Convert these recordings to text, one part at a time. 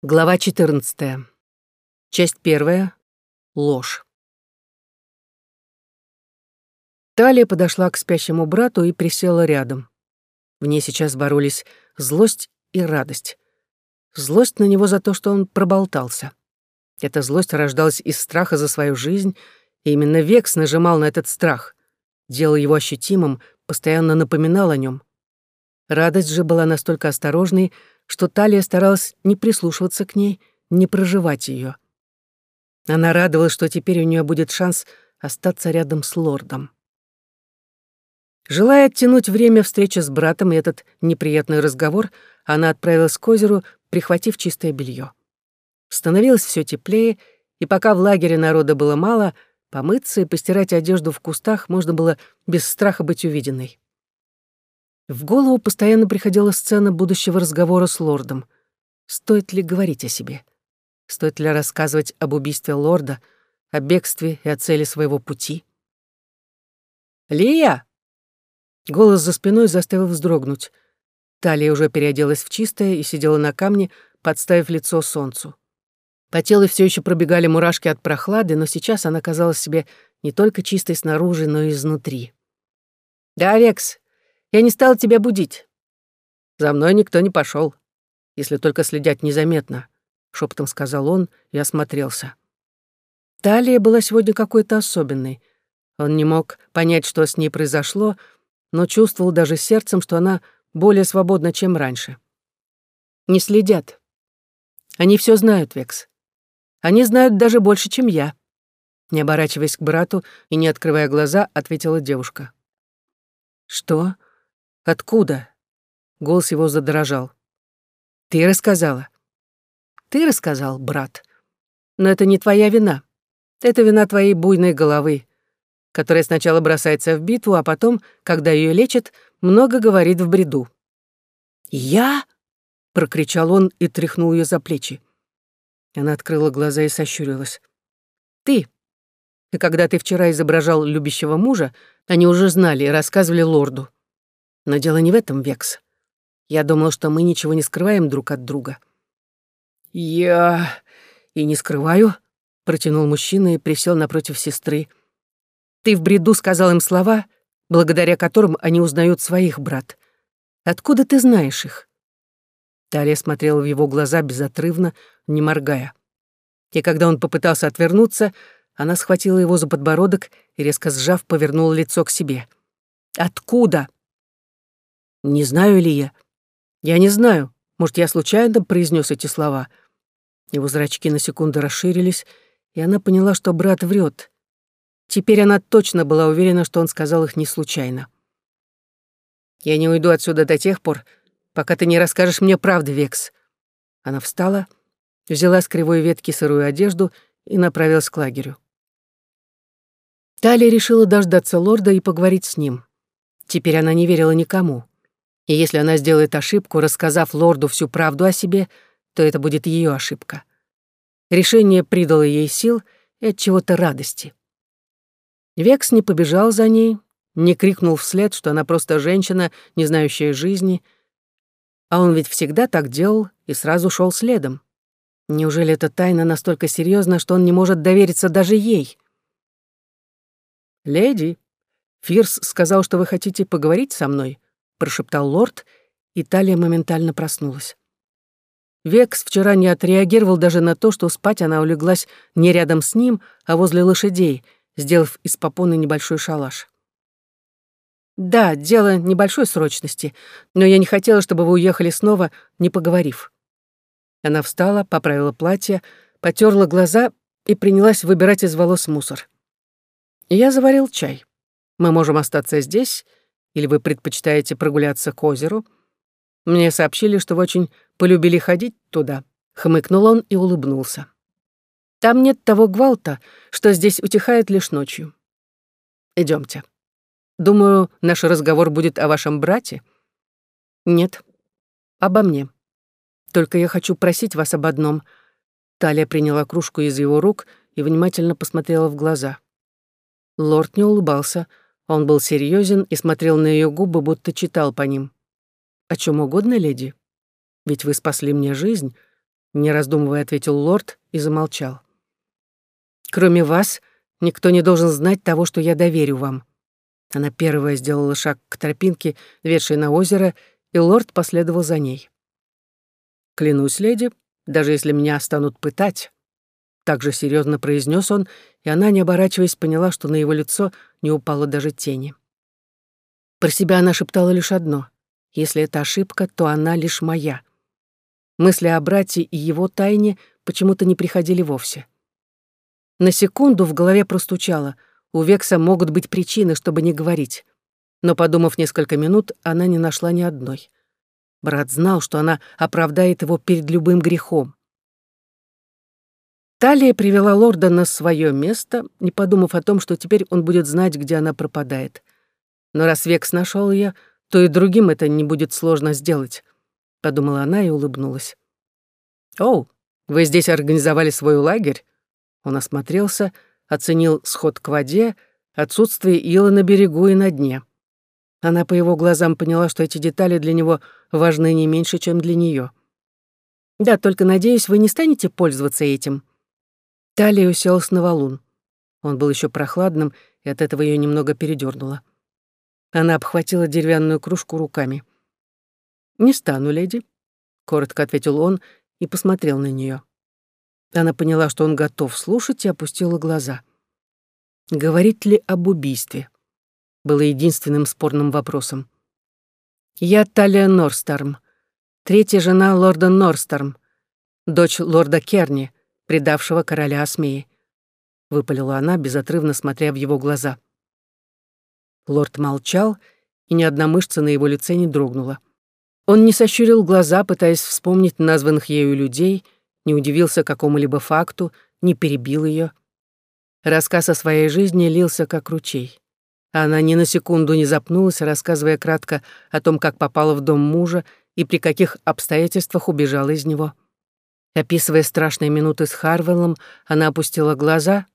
Глава 14. Часть первая. Ложь. Талия подошла к спящему брату и присела рядом. В ней сейчас боролись злость и радость. Злость на него за то, что он проболтался. Эта злость рождалась из страха за свою жизнь, и именно Векс нажимал на этот страх, делал его ощутимым, постоянно напоминал о нем. Радость же была настолько осторожной, что Талия старалась не прислушиваться к ней, не проживать ее. Она радовалась, что теперь у нее будет шанс остаться рядом с лордом. Желая оттянуть время встречи с братом и этот неприятный разговор, она отправилась к озеру, прихватив чистое белье. Становилось все теплее, и пока в лагере народа было мало, помыться и постирать одежду в кустах можно было без страха быть увиденной. В голову постоянно приходила сцена будущего разговора с лордом. Стоит ли говорить о себе? Стоит ли рассказывать об убийстве лорда, о бегстве и о цели своего пути? «Лия!» Голос за спиной заставил вздрогнуть. Талия уже переоделась в чистое и сидела на камне, подставив лицо солнцу. По телу все еще пробегали мурашки от прохлады, но сейчас она казалась себе не только чистой снаружи, но и изнутри. «Да, Векс, я не стал тебя будить. За мной никто не пошел, если только следят незаметно, шепотом сказал он и осмотрелся. Талия была сегодня какой-то особенной. Он не мог понять, что с ней произошло, но чувствовал даже сердцем, что она более свободна, чем раньше. Не следят. Они все знают, Векс. Они знают даже больше, чем я. Не оборачиваясь к брату и не открывая глаза, ответила девушка. «Что?» Откуда? Голос его задрожал. Ты рассказала. Ты рассказал, брат. Но это не твоя вина. Это вина твоей буйной головы, которая сначала бросается в битву, а потом, когда ее лечат, много говорит в бреду. «Я?» — прокричал он и тряхнул ее за плечи. Она открыла глаза и сощурилась. «Ты. И когда ты вчера изображал любящего мужа, они уже знали и рассказывали лорду. Но дело не в этом, Векс. Я думал, что мы ничего не скрываем друг от друга. Я и не скрываю, протянул мужчина и присел напротив сестры. Ты в бреду сказал им слова, благодаря которым они узнают своих брат. Откуда ты знаешь их? Талия смотрела в его глаза безотрывно, не моргая. И когда он попытался отвернуться, она схватила его за подбородок и, резко сжав, повернула лицо к себе. «Откуда?» Не знаю ли я? Я не знаю. Может, я случайно произнес эти слова. Его зрачки на секунду расширились, и она поняла, что брат врет. Теперь она точно была уверена, что он сказал их не случайно. «Я не уйду отсюда до тех пор, пока ты не расскажешь мне правду, Векс». Она встала, взяла с кривой ветки сырую одежду и направилась к лагерю. Талия решила дождаться лорда и поговорить с ним. Теперь она не верила никому. И если она сделает ошибку, рассказав лорду всю правду о себе, то это будет ее ошибка. Решение придало ей сил и от чего-то радости. Векс не побежал за ней, не крикнул вслед, что она просто женщина, не знающая жизни. А он ведь всегда так делал и сразу шел следом. Неужели эта тайна настолько серьезна, что он не может довериться даже ей? «Леди, Фирс сказал, что вы хотите поговорить со мной», прошептал лорд, и Талия моментально проснулась. Векс вчера не отреагировал даже на то, что спать она улеглась не рядом с ним, а возле лошадей, сделав из попоны небольшой шалаш. «Да, дело небольшой срочности, но я не хотела, чтобы вы уехали снова, не поговорив». Она встала, поправила платье, потерла глаза и принялась выбирать из волос мусор. «Я заварил чай. Мы можем остаться здесь или вы предпочитаете прогуляться к озеру? Мне сообщили, что вы очень полюбили ходить туда. Хмыкнул он и улыбнулся. Там нет того гвалта, что здесь утихает лишь ночью. Идемте. Думаю, наш разговор будет о вашем брате. Нет, обо мне. Только я хочу просить вас об одном. Талия приняла кружку из его рук и внимательно посмотрела в глаза. Лорд не улыбался, он был серьезен и смотрел на ее губы, будто читал по ним. «О чем угодно, леди? Ведь вы спасли мне жизнь. не раздумывая, ответил лорд и замолчал. Кроме вас, никто не должен знать того, что я доверю вам. Она первая сделала шаг к тропинке, ведшей на озеро, и лорд последовал за ней. «Клянусь, леди, даже если меня станут пытать», — также серьезно произнес он, и она, не оборачиваясь, поняла, что на его лицо не упало даже тени. Про себя она шептала лишь одно. Если это ошибка, то она лишь моя. Мысли о брате и его тайне почему-то не приходили вовсе. На секунду в голове простучало. У Векса могут быть причины, чтобы не говорить. Но, подумав несколько минут, она не нашла ни одной. Брат знал, что она оправдает его перед любым грехом. Талия привела лорда на свое место, не подумав о том, что теперь он будет знать, где она пропадает. Но раз Векс нашел ее, то и другим это не будет сложно сделать, подумала она и улыбнулась. О, вы здесь организовали свой лагерь? Он осмотрелся, оценил сход к воде, отсутствие ила на берегу и на дне. Она по его глазам поняла, что эти детали для него важны не меньше, чем для нее. «Да, только, надеюсь, вы не станете пользоваться этим». Талия уселась на валун. Он был еще прохладным, и от этого ее немного передернуло. Она обхватила деревянную кружку руками. «Не стану, леди», — коротко ответил он и посмотрел на нее. Она поняла, что он готов слушать, и опустила глаза. Говорит ли об убийстве? Было единственным спорным вопросом. «Я Талия Норсторм, третья жена лорда Норсторм, дочь лорда Керни, предавшего короля Осмеи», — выпалила она, безотрывно смотря в его глаза. Лорд молчал, и ни одна мышца на его лице не дрогнула. Он не сощурил глаза, пытаясь вспомнить названных ею людей, не удивился какому-либо факту, не перебил ее. Рассказ о своей жизни лился как ручей. Она ни на секунду не запнулась, рассказывая кратко о том, как попала в дом мужа и при каких обстоятельствах убежала из него. Описывая страшные минуты с Харвеллом, она опустила глаза,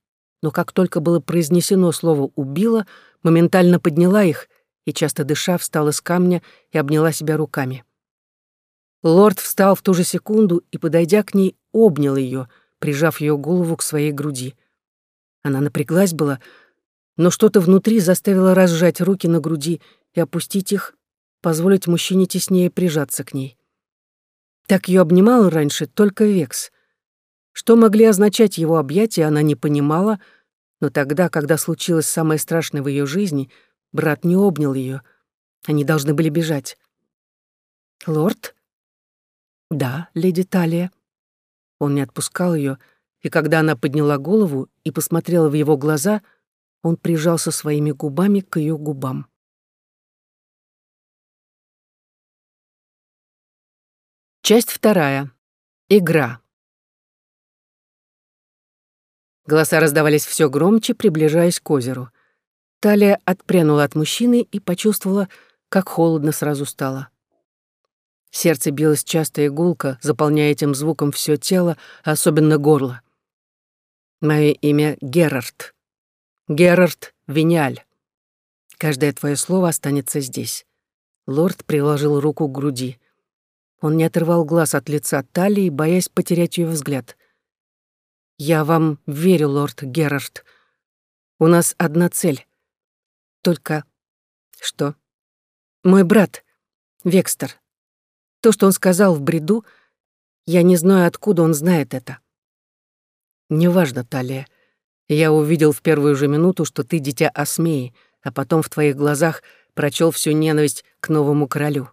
но как только было произнесено слово «убила», моментально подняла их и, часто дыша, встала с камня и обняла себя руками. Лорд встал в ту же секунду и, подойдя к ней, обнял ее, прижав ее голову к своей груди. Она напряглась была, но что-то внутри заставило разжать руки на груди и опустить их, позволить мужчине теснее прижаться к ней. Так ее обнимал раньше только Векс. Что могли означать его объятия, она не понимала, но тогда, когда случилось самое страшное в ее жизни, брат не обнял ее. Они должны были бежать. «Лорд?» «Да, леди Талия». Он не отпускал ее, и когда она подняла голову и посмотрела в его глаза, он прижался своими губами к ее губам. Часть вторая. Игра. Голоса раздавались все громче, приближаясь к озеру. Талия отпрянула от мужчины и почувствовала, как холодно сразу стало. Сердце билось часто и гулко, заполняя этим звуком все тело, особенно горло. Мое имя Герард. Герард Виняль. Каждое твое слово останется здесь. Лорд приложил руку к груди. Он не отрывал глаз от лица Талии, боясь потерять ее взгляд. Я вам верю, лорд Герард. У нас одна цель. Только... Что? Мой брат, Векстер. То, что он сказал в бреду, я не знаю, откуда он знает это. Неважно, Талия. Я увидел в первую же минуту, что ты дитя Осмеи, а потом в твоих глазах прочел всю ненависть к новому королю.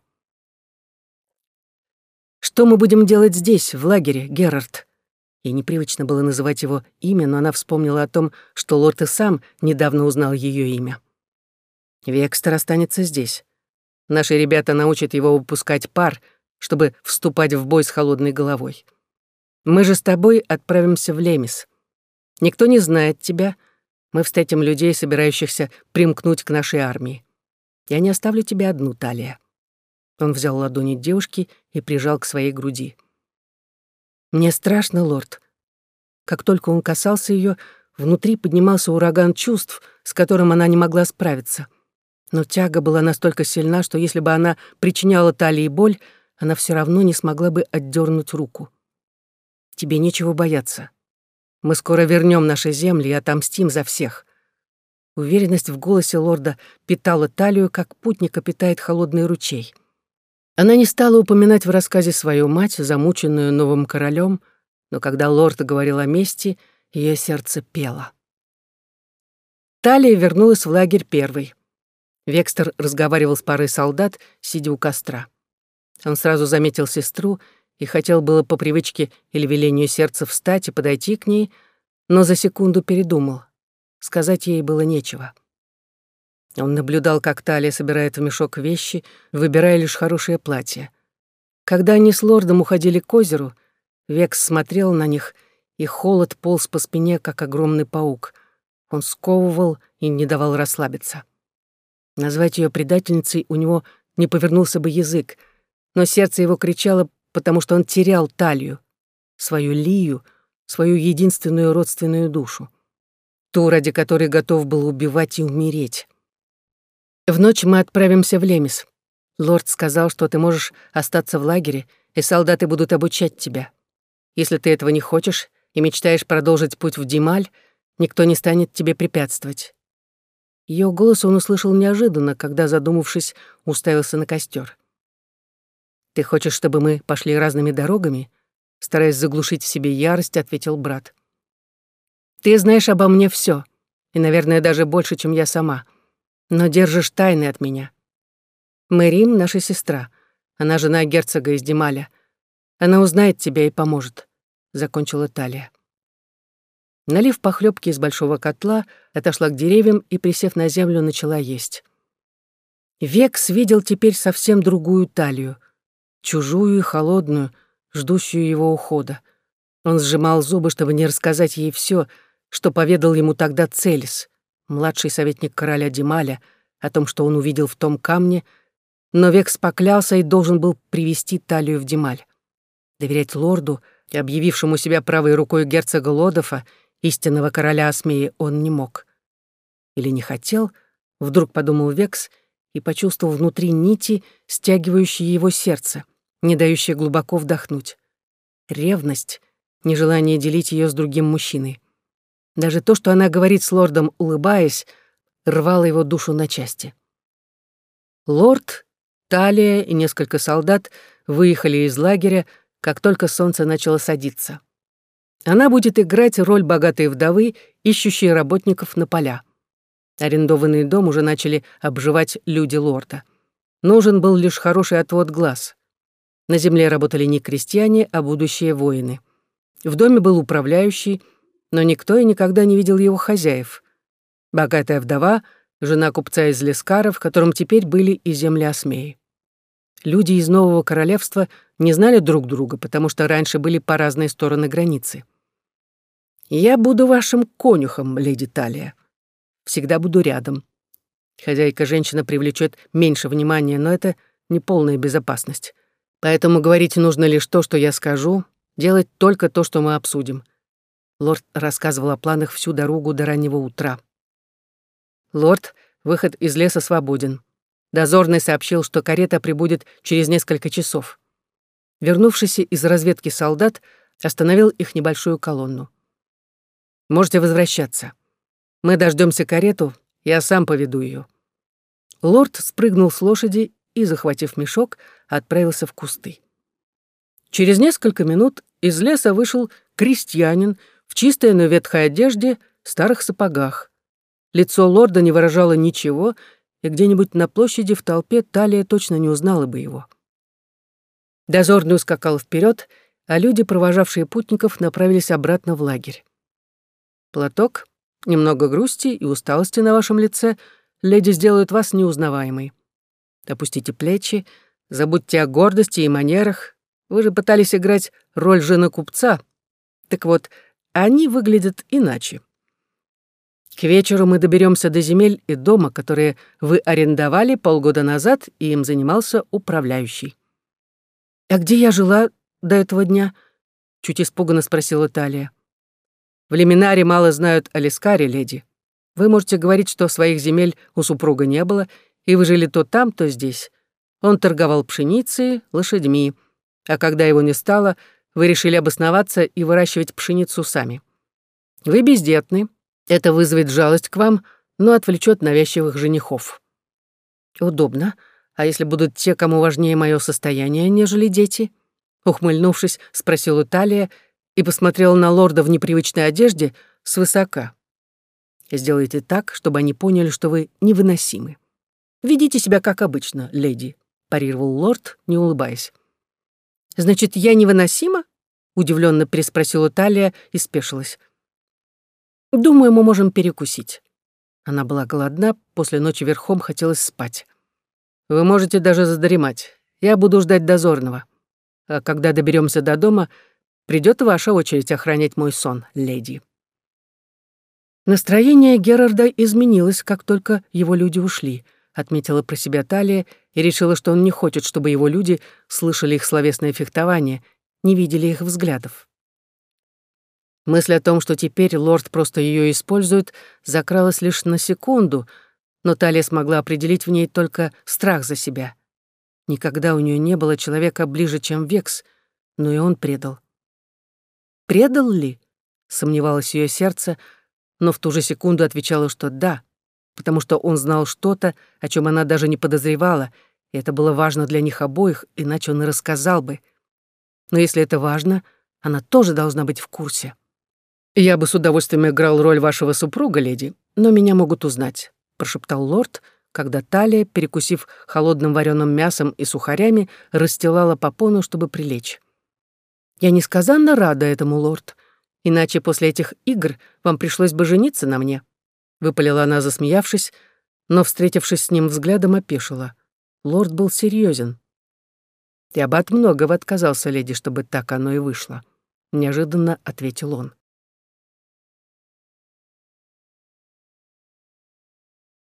Что мы будем делать здесь, в лагере, Герард? Ей непривычно было называть его имя, но она вспомнила о том, что лорд и сам недавно узнал ее имя. Векстер останется здесь. Наши ребята научат его выпускать пар, чтобы вступать в бой с холодной головой. Мы же с тобой отправимся в Лемис. Никто не знает тебя. Мы встретим людей, собирающихся примкнуть к нашей армии. Я не оставлю тебя одну, Талия. Он взял ладони девушки и прижал к своей груди. Мне страшно, лорд. Как только он касался ее, внутри поднимался ураган чувств, с которым она не могла справиться. Но тяга была настолько сильна, что если бы она причиняла талии боль, она все равно не смогла бы отдернуть руку. Тебе нечего бояться. Мы скоро вернем наши земли и отомстим за всех. Уверенность в голосе лорда питала талию, как путника питает холодный ручей. Она не стала упоминать в рассказе свою мать, замученную новым королем, но когда лорд говорил о мести, ее сердце пело. Талия вернулась в лагерь первой. Векстер разговаривал с парой солдат, сидя у костра. Он сразу заметил сестру и хотел было по привычке или велению сердца встать и подойти к ней, но за секунду передумал. Сказать ей было нечего. Он наблюдал, как Талия собирает в мешок вещи, выбирая лишь хорошее платье. Когда они с лордом уходили к озеру, Векс смотрел на них, и холод полз по спине, как огромный паук. Он сковывал и не давал расслабиться. Назвать ее предательницей у него не повернулся бы язык, но сердце его кричало, потому что он терял талию, свою Лию, свою единственную родственную душу, ту, ради которой готов был убивать и умереть. В ночь мы отправимся в Лемис. Лорд сказал, что ты можешь остаться в лагере, и солдаты будут обучать тебя. Если ты этого не хочешь и мечтаешь продолжить путь в Дималь, никто не станет тебе препятствовать». Ее голос он услышал неожиданно, когда, задумавшись, уставился на костер. «Ты хочешь, чтобы мы пошли разными дорогами?» Стараясь заглушить в себе ярость, ответил брат. «Ты знаешь обо мне все, и, наверное, даже больше, чем я сама но держишь тайны от меня. Мэрим — наша сестра. Она жена герцога из Дималя. Она узнает тебя и поможет», — закончила Талия. Налив похлебки из большого котла, отошла к деревьям и, присев на землю, начала есть. Векс видел теперь совсем другую талию, чужую и холодную, ждущую его ухода. Он сжимал зубы, чтобы не рассказать ей все, что поведал ему тогда Целис младший советник короля Дималя, о том, что он увидел в том камне, но Векс поклялся и должен был привести талию в Дималь. Доверять лорду, объявившему себя правой рукой герцога Лодофа, истинного короля Осмеи, он не мог. Или не хотел, вдруг подумал Векс и почувствовал внутри нити, стягивающие его сердце, не дающие глубоко вдохнуть. Ревность, нежелание делить ее с другим мужчиной. Даже то, что она говорит с лордом, улыбаясь, рвало его душу на части. Лорд, Талия и несколько солдат выехали из лагеря, как только солнце начало садиться. Она будет играть роль богатой вдовы, ищущей работников на поля. Арендованный дом уже начали обживать люди лорда. Нужен был лишь хороший отвод глаз. На земле работали не крестьяне, а будущие воины. В доме был управляющий — но никто и никогда не видел его хозяев. Богатая вдова, жена купца из Лескара, в котором теперь были и земли Осмеи. Люди из Нового Королевства не знали друг друга, потому что раньше были по разные стороны границы. «Я буду вашим конюхом, леди Талия. Всегда буду рядом. Хозяйка-женщина привлечет меньше внимания, но это не полная безопасность. Поэтому говорить нужно лишь то, что я скажу, делать только то, что мы обсудим. Лорд рассказывал о планах всю дорогу до раннего утра. «Лорд, выход из леса свободен. Дозорный сообщил, что карета прибудет через несколько часов. Вернувшийся из разведки солдат остановил их небольшую колонну. «Можете возвращаться. Мы дождемся карету, я сам поведу ее. Лорд спрыгнул с лошади и, захватив мешок, отправился в кусты. Через несколько минут из леса вышел крестьянин в чистой, но ветхой одежде, старых сапогах. Лицо лорда не выражало ничего, и где-нибудь на площади в толпе Талия точно не узнала бы его. Дозорный ускакал вперед, а люди, провожавшие путников, направились обратно в лагерь. Платок, немного грусти и усталости на вашем лице, леди сделают вас неузнаваемой. Опустите плечи, забудьте о гордости и манерах. Вы же пытались играть роль жены купца. Так вот, они выглядят иначе. К вечеру мы доберемся до земель и дома, которые вы арендовали полгода назад, и им занимался управляющий. «А где я жила до этого дня?» — чуть испуганно спросила Талия. «В Леминаре мало знают о Лискаре, леди. Вы можете говорить, что своих земель у супруга не было, и вы жили то там, то здесь. Он торговал пшеницей, лошадьми, а когда его не стало, вы решили обосноваться и выращивать пшеницу сами. Вы бездетны, это вызовет жалость к вам, но отвлечет навязчивых женихов. Удобно. А если будут те, кому важнее мое состояние, нежели дети? Ухмыльнувшись, спросил Талия и посмотрела на лорда в непривычной одежде свысока. Сделайте так, чтобы они поняли, что вы невыносимы. Ведите себя как обычно, леди, парировал лорд, не улыбаясь. Значит, я невыносима? удивленно переспросила Талия и спешилась. Думаю, мы можем перекусить. Она была голодна, после ночи верхом хотелось спать. Вы можете даже задремать. Я буду ждать дозорного. А когда доберемся до дома, придет ваша очередь охранять мой сон, леди. Настроение Герарда изменилось, как только его люди ушли, отметила про себя Талия и решила, что он не хочет, чтобы его люди слышали их словесное фехтование, не видели их взглядов. Мысль о том, что теперь лорд просто ее использует, закралась лишь на секунду, но Талия смогла определить в ней только страх за себя. Никогда у нее не было человека ближе, чем Векс, но и он предал. Предал ли? Сомневалось ее сердце, но в ту же секунду отвечала, что да, потому что он знал что-то, о чем она даже не подозревала, и это было важно для них обоих, иначе он и рассказал бы. Но если это важно, она тоже должна быть в курсе. «Я бы с удовольствием играл роль вашего супруга, леди, но меня могут узнать», — прошептал лорд, когда Талия, перекусив холодным вареным мясом и сухарями, расстилала попону, чтобы прилечь. «Я несказанно рада этому, лорд. Иначе после этих игр вам пришлось бы жениться на мне», — выпалила она, засмеявшись, но, встретившись с ним взглядом, опешила. Лорд был серьезен. «И аббат многого отказался, леди, чтобы так оно и вышло», — неожиданно ответил он.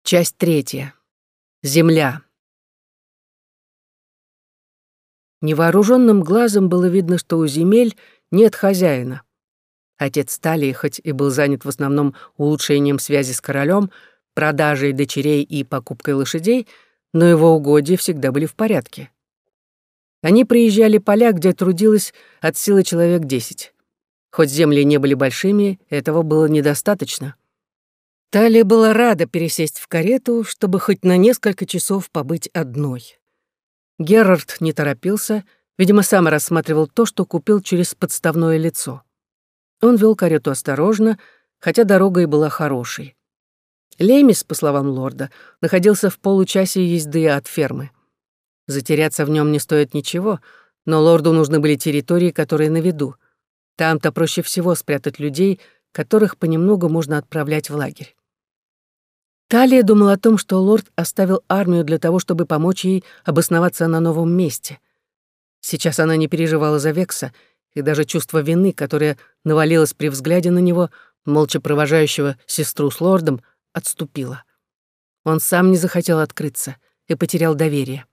Часть третья. Земля. Невооруженным глазом было видно, что у земель нет хозяина. Отец Талии, хоть и был занят в основном улучшением связи с королем, продажей дочерей и покупкой лошадей, но его угодья всегда были в порядке. Они приезжали поля, где трудилось от силы человек десять. Хоть земли не были большими, этого было недостаточно. Талия была рада пересесть в карету, чтобы хоть на несколько часов побыть одной. Герард не торопился, видимо, сам рассматривал то, что купил через подставное лицо. Он вел карету осторожно, хотя дорога и была хорошей. Лемис, по словам лорда, находился в получасе езды от фермы. Затеряться в нем не стоит ничего, но лорду нужны были территории, которые на виду. Там-то проще всего спрятать людей, которых понемногу можно отправлять в лагерь. Талия думала о том, что лорд оставил армию для того, чтобы помочь ей обосноваться на новом месте. Сейчас она не переживала за Векса, и даже чувство вины, которое навалилось при взгляде на него, молча провожающего сестру с лордом, отступило. Он сам не захотел открыться и потерял доверие.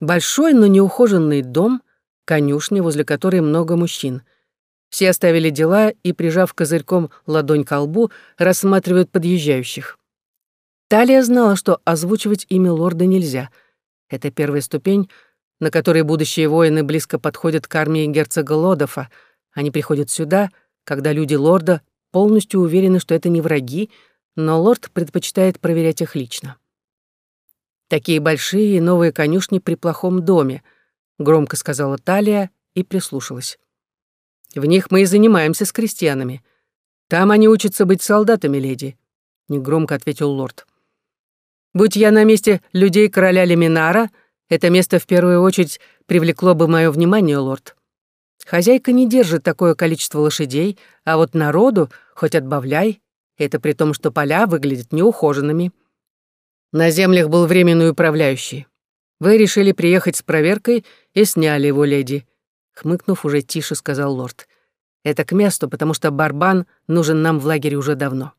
Большой, но неухоженный дом, конюшня, возле которой много мужчин — все оставили дела и, прижав козырьком ладонь к лбу, рассматривают подъезжающих. Талия знала, что озвучивать имя лорда нельзя. Это первая ступень, на которой будущие воины близко подходят к армии герцога Лодофа. Они приходят сюда, когда люди лорда полностью уверены, что это не враги, но лорд предпочитает проверять их лично. «Такие большие и новые конюшни при плохом доме», — громко сказала Талия и прислушалась. В них мы и занимаемся с крестьянами. Там они учатся быть солдатами, леди», — негромко ответил лорд. «Будь я на месте людей короля Леминара, это место в первую очередь привлекло бы мое внимание, лорд. Хозяйка не держит такое количество лошадей, а вот народу хоть отбавляй, это при том, что поля выглядят неухоженными. На землях был временный управляющий. Вы решили приехать с проверкой и сняли его, леди хмыкнув уже тише, сказал лорд. Это к месту, потому что барбан нужен нам в лагере уже давно.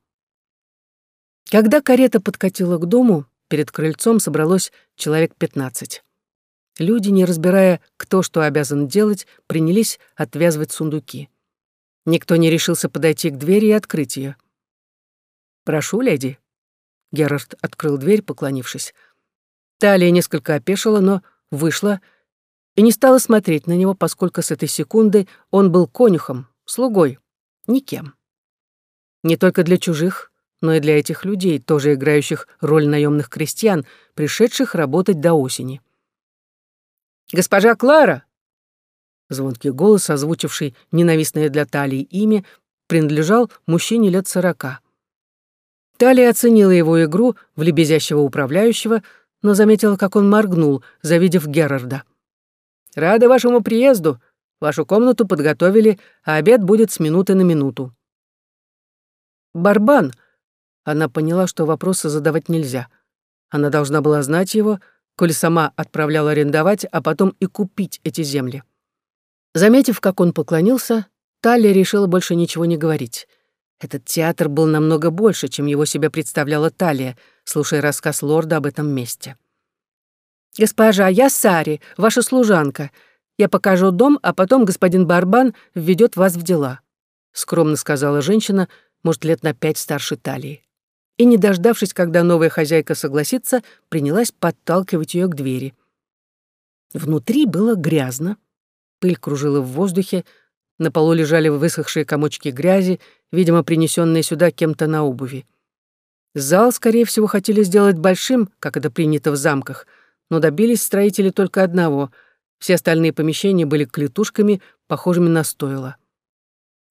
Когда карета подкатила к дому, перед крыльцом собралось человек пятнадцать. Люди, не разбирая, кто что обязан делать, принялись отвязывать сундуки. Никто не решился подойти к двери и открыть ее. «Прошу, леди». Герард открыл дверь, поклонившись. Талия несколько опешила, но вышла, и не стала смотреть на него, поскольку с этой секунды он был конюхом, слугой, никем. Не только для чужих, но и для этих людей, тоже играющих роль наемных крестьян, пришедших работать до осени. «Госпожа Клара!» Звонкий голос, озвучивший ненавистное для Талии имя, принадлежал мужчине лет сорока. Талия оценила его игру в лебезящего управляющего, но заметила, как он моргнул, завидев Герарда. «Рада вашему приезду. Вашу комнату подготовили, а обед будет с минуты на минуту». «Барбан!» Она поняла, что вопросы задавать нельзя. Она должна была знать его, коли сама отправляла арендовать, а потом и купить эти земли. Заметив, как он поклонился, Талия решила больше ничего не говорить. Этот театр был намного больше, чем его себе представляла Талия, слушая рассказ лорда об этом месте. «Госпожа, я Сари, ваша служанка. Я покажу дом, а потом господин Барбан введет вас в дела», — скромно сказала женщина, может, лет на пять старше Талии. И, не дождавшись, когда новая хозяйка согласится, принялась подталкивать ее к двери. Внутри было грязно, Пыль кружила в воздухе, на полу лежали высохшие комочки грязи, видимо, принесенные сюда кем-то на обуви. Зал, скорее всего, хотели сделать большим, как это принято в замках, но добились строители только одного. Все остальные помещения были клетушками, похожими на стойло.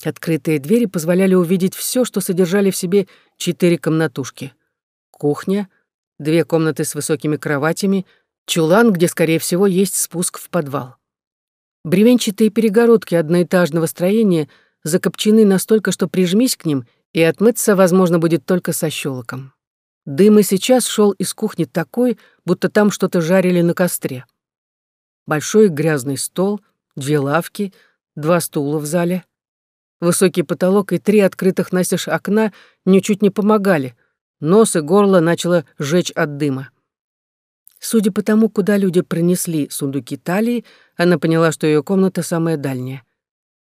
Открытые двери позволяли увидеть все, что содержали в себе четыре комнатушки. Кухня, две комнаты с высокими кроватями, чулан, где, скорее всего, есть спуск в подвал. Бревенчатые перегородки одноэтажного строения закопчены настолько, что прижмись к ним, и отмыться возможно будет только со щелоком. Дым и сейчас шел из кухни такой, будто там что-то жарили на костре. Большой грязный стол, две лавки, два стула в зале. Высокий потолок и три открытых настежь окна ничуть не помогали. Нос и горло начало жечь от дыма. Судя по тому, куда люди принесли сундуки талии, она поняла, что ее комната самая дальняя.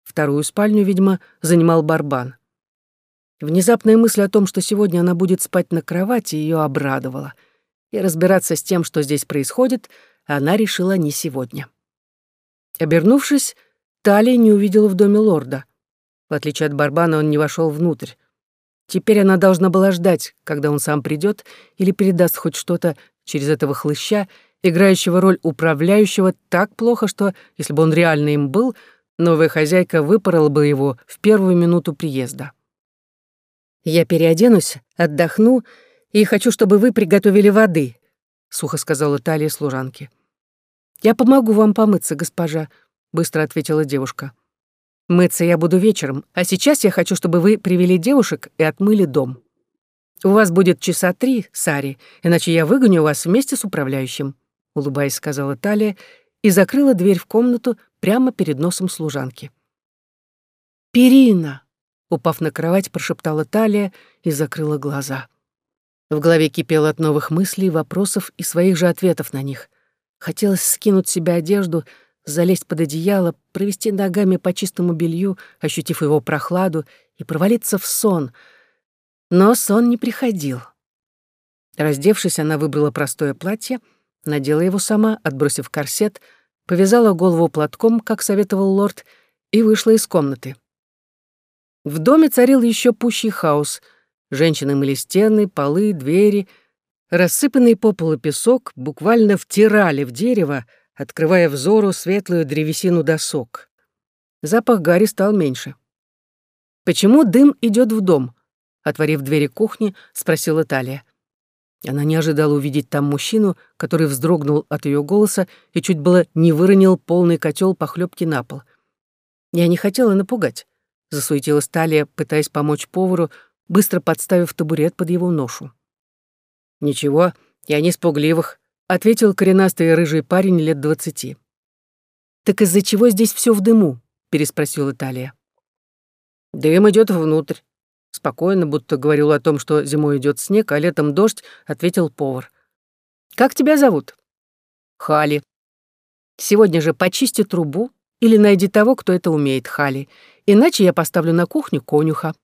Вторую спальню, видимо, занимал барбан. Внезапная мысль о том, что сегодня она будет спать на кровати, ее обрадовала. И разбираться с тем, что здесь происходит, она решила не сегодня. Обернувшись, Талия не увидела в доме лорда. В отличие от Барбана, он не вошел внутрь. Теперь она должна была ждать, когда он сам придет или передаст хоть что-то через этого хлыща, играющего роль управляющего так плохо, что, если бы он реально им был, новая хозяйка выпорола бы его в первую минуту приезда. «Я переоденусь, отдохну и хочу, чтобы вы приготовили воды», — сухо сказала Талия служанке. «Я помогу вам помыться, госпожа», — быстро ответила девушка. «Мыться я буду вечером, а сейчас я хочу, чтобы вы привели девушек и отмыли дом». У вас будет часа три, Сари, иначе я выгоню вас вместе с управляющим», — улыбаясь, сказала Талия и закрыла дверь в комнату прямо перед носом служанки. «Перина!» — упав на кровать, прошептала Талия и закрыла глаза. В голове кипело от новых мыслей, вопросов и своих же ответов на них. Хотелось скинуть с себя одежду, залезть под одеяло, провести ногами по чистому белью, ощутив его прохладу, и провалиться в сон — но сон не приходил. Раздевшись, она выбрала простое платье, надела его сама, отбросив корсет, повязала голову платком, как советовал лорд, и вышла из комнаты. В доме царил еще пущий хаос. Женщины мыли стены, полы, двери. Рассыпанный по полу песок буквально втирали в дерево, открывая взору светлую древесину досок. Запах гари стал меньше. Почему дым идет в дом? Отворив двери кухни, спросила Талия. Она не ожидала увидеть там мужчину, который вздрогнул от ее голоса и чуть было не выронил полный котел похлебки на пол. Я не хотела напугать. Засуетилась Талия, пытаясь помочь повару, быстро подставив табурет под его ношу. «Ничего, я не спугливых», — ответил коренастый рыжий парень лет двадцати. «Так из-за чего здесь все в дыму?» — переспросила Талия. «Дым идет внутрь. Спокойно, будто говорил о том, что зимой идет снег, а летом дождь, ответил повар. «Как тебя зовут?» «Хали». «Сегодня же почисти трубу или найди того, кто это умеет, Хали. Иначе я поставлю на кухню конюха».